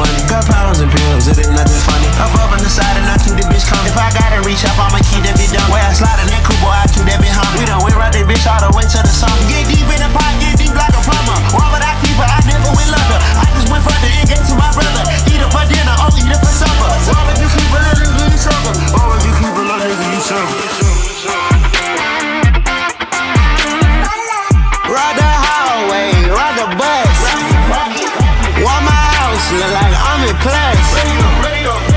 funny. Got pounds and pills, it ain't nothing funny. I'm up on the side and I keep the bitch coming. If I gotta reach up, I'ma keep that bitch dumb. Where I slide in that boy I keep that bitch. class.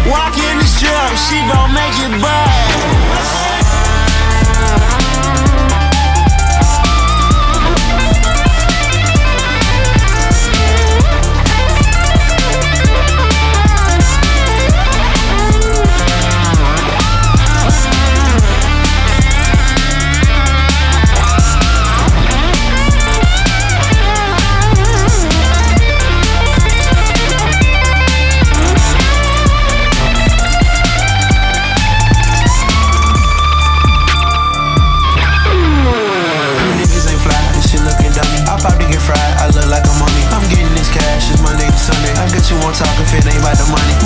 Walk in the strip, she gon' make it buzz. about the money.